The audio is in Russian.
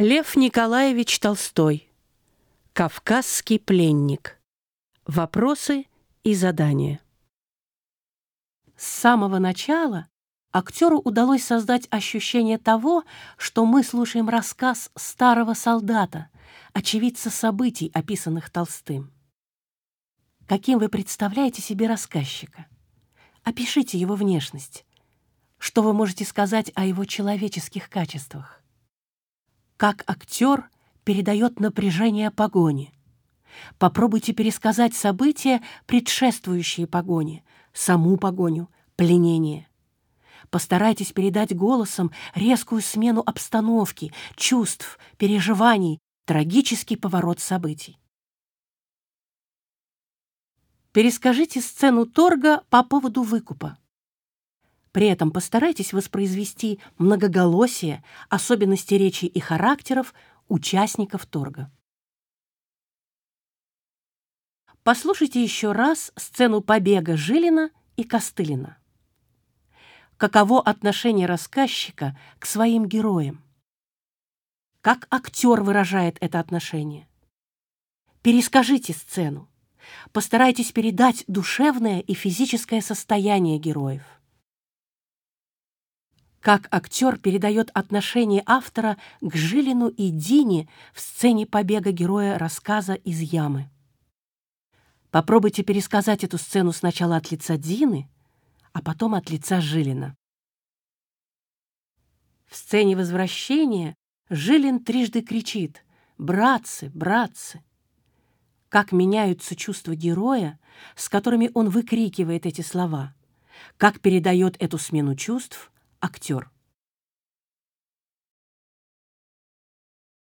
Лев Николаевич Толстой. Кавказский пленник. Вопросы и задания. С самого начала актеру удалось создать ощущение того, что мы слушаем рассказ старого солдата, очевидца событий, описанных Толстым. Каким вы представляете себе рассказчика? Опишите его внешность. Что вы можете сказать о его человеческих качествах? Как актер передает напряжение погони. Попробуйте пересказать события, предшествующие погоне, саму погоню, пленение. Постарайтесь передать голосом резкую смену обстановки, чувств, переживаний, трагический поворот событий. Перескажите сцену торга по поводу выкупа. При этом постарайтесь воспроизвести многоголосие, особенности речи и характеров участников торга. Послушайте еще раз сцену побега Жилина и Костылина. Каково отношение рассказчика к своим героям? Как актер выражает это отношение? Перескажите сцену. Постарайтесь передать душевное и физическое состояние героев как актер передает отношение автора к Жилину и Дине в сцене побега героя рассказа из ямы. Попробуйте пересказать эту сцену сначала от лица Дины, а потом от лица Жилина. В сцене возвращения Жилин трижды кричит «Братцы, братцы!». Как меняются чувства героя, с которыми он выкрикивает эти слова, как передает эту смену чувств актер.